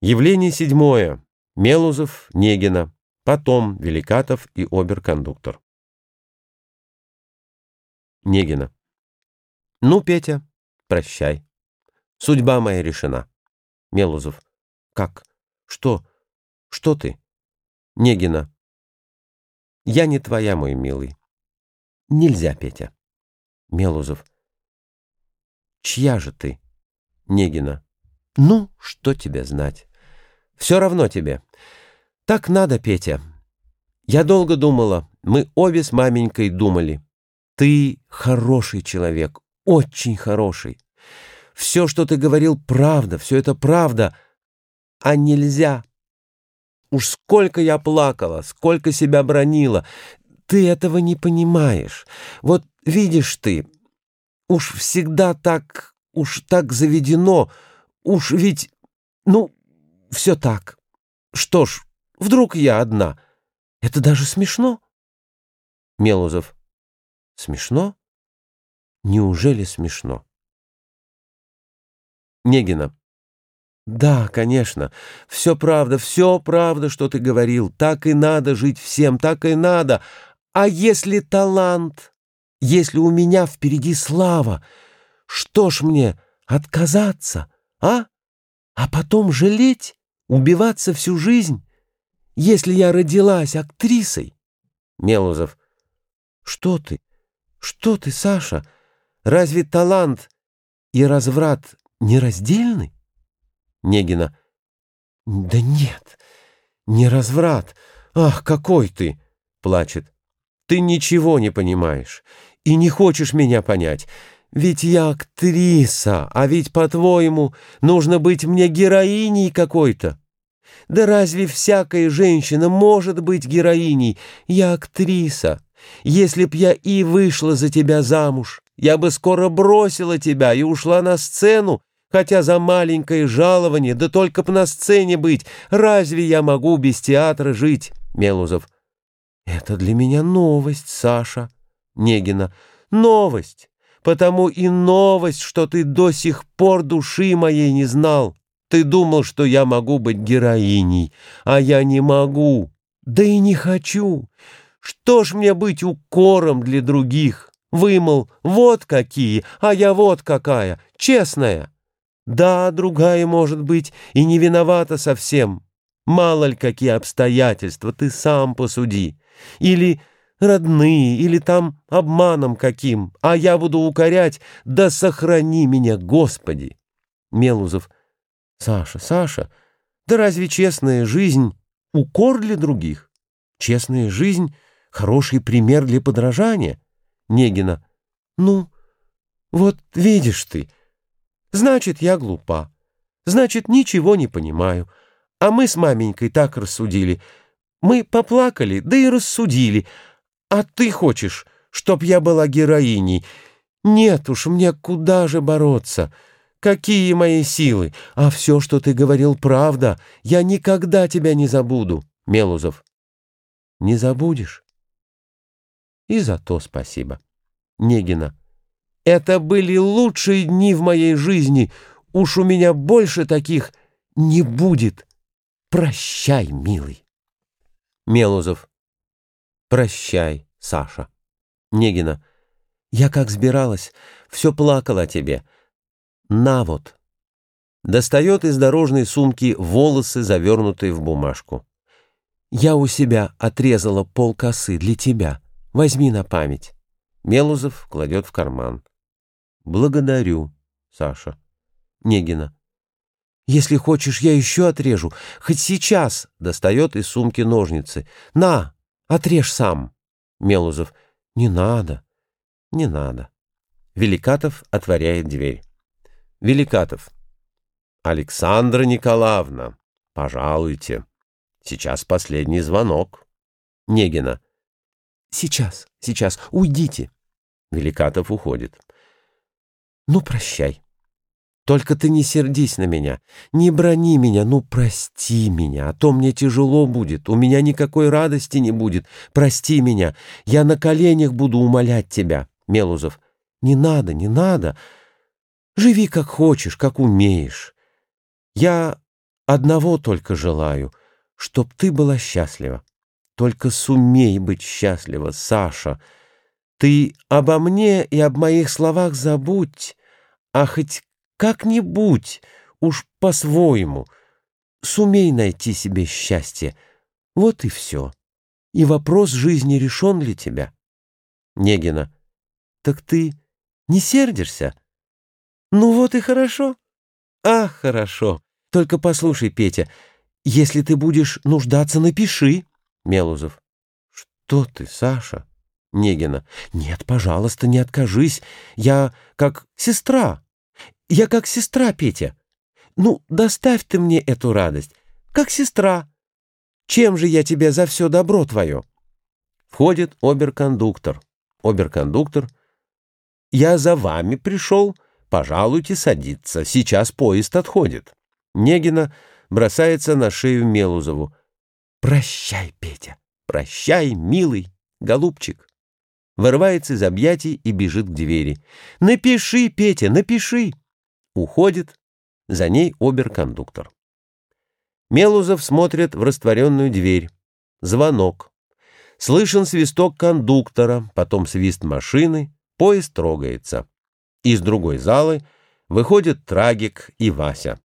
Явление седьмое. Мелузов, Негина. Потом Великатов и оберкондуктор. Негина. Ну, Петя, прощай. Судьба моя решена. Мелузов. Как? Что? Что ты? Негина. Я не твоя, мой милый. Нельзя, Петя. Мелузов. Чья же ты? Негина. Ну, что тебе знать? Все равно тебе. Так надо, Петя. Я долго думала, мы обе с маменькой думали. Ты хороший человек, очень хороший. Все, что ты говорил, правда, все это правда. А нельзя. Уж сколько я плакала, сколько себя бронила. Ты этого не понимаешь. Вот видишь ты, уж всегда так, уж так заведено, уж ведь, ну, все так. Что ж, вдруг я одна. Это даже смешно. Мелузов. Смешно? Неужели смешно? Негина. Да, конечно. Все правда, все правда, что ты говорил. Так и надо жить всем, так и надо. А если талант? Если у меня впереди слава? Что ж мне, отказаться, а? А потом жалеть? Убиваться всю жизнь, если я родилась актрисой? Мелузов. Что ты? Что ты, Саша? Разве талант и разврат нераздельны? Негина. Да нет, не разврат. Ах, какой ты! Плачет. Ты ничего не понимаешь и не хочешь меня понять. Ведь я актриса, а ведь, по-твоему, нужно быть мне героиней какой-то. Да разве всякая женщина может быть героиней? Я актриса. Если б я и вышла за тебя замуж, я бы скоро бросила тебя и ушла на сцену, хотя за маленькое жалование, да только б на сцене быть. Разве я могу без театра жить? Мелузов. Это для меня новость, Саша. Негина. Новость потому и новость, что ты до сих пор души моей не знал. Ты думал, что я могу быть героиней, а я не могу, да и не хочу. Что ж мне быть укором для других? Вы, мол, вот какие, а я вот какая, честная. Да, другая, может быть, и не виновата совсем. Мало ли какие обстоятельства, ты сам посуди. Или родные или там обманом каким, а я буду укорять, да сохрани меня, Господи!» Мелузов. «Саша, Саша, да разве честная жизнь — укор для других? Честная жизнь — хороший пример для подражания?» Негина. «Ну, вот видишь ты, значит, я глупа, значит, ничего не понимаю, а мы с маменькой так рассудили». Мы поплакали, да и рассудили, а ты хочешь, чтоб я была героиней? Нет уж, мне куда же бороться? Какие мои силы? А все, что ты говорил, правда. Я никогда тебя не забуду. Мелузов. Не забудешь? И за то спасибо. Негина. Это были лучшие дни в моей жизни. Уж у меня больше таких не будет. Прощай, милый. Мелузов. Прощай, Саша. Негина. Я как сбиралась, все плакала о тебе. На вот. Достает из дорожной сумки волосы, завернутые в бумажку. Я у себя отрезала полкосы для тебя. Возьми на память. Мелузов кладет в карман. Благодарю, Саша. Негина. Если хочешь, я еще отрежу. Хоть сейчас. Достает из сумки ножницы. На, Отрежь сам. Мелузов. Не надо. Не надо. Великатов отворяет дверь. Великатов. Александра Николаевна, пожалуйте. Сейчас последний звонок. Негина. Сейчас, сейчас, уйдите. Великатов уходит. Ну, прощай. Только ты не сердись на меня, не брони меня, ну прости меня, а то мне тяжело будет, у меня никакой радости не будет. Прости меня, я на коленях буду умолять тебя. Мелузов. Не надо, не надо. Живи как хочешь, как умеешь. Я Одного только желаю, чтоб ты была счастлива. Только сумей быть счастлива, Саша. Ты обо мне и об моих словах забудь, а хоть как-нибудь, уж по-своему, сумей найти себе счастье. Вот и все. И вопрос жизни решен для тебя. Негина. Так ты не сердишься? Ну вот и хорошо. Ах, хорошо. Только послушай, Петя, если ты будешь нуждаться, напиши. Мелузов. Что ты, Саша? Негина. Нет, пожалуйста, не откажись. Я как сестра. Я как сестра, Петя. Ну, доставь ты мне эту радость. Как сестра. Чем же я тебе за все добро твое? Входит оберкондуктор. Оберкондуктор. Я за вами пришел. Пожалуйте садиться. Сейчас поезд отходит. Негина бросается на шею Мелузову. «Прощай, Петя, прощай, милый, голубчик!» Вырывается из объятий и бежит к двери. «Напиши, Петя, напиши!» Уходит, за ней оберкондуктор. Мелузов смотрит в растворенную дверь. Звонок. Слышен свисток кондуктора, потом свист машины, поезд трогается. Из другой залы выходят трагик и Вася.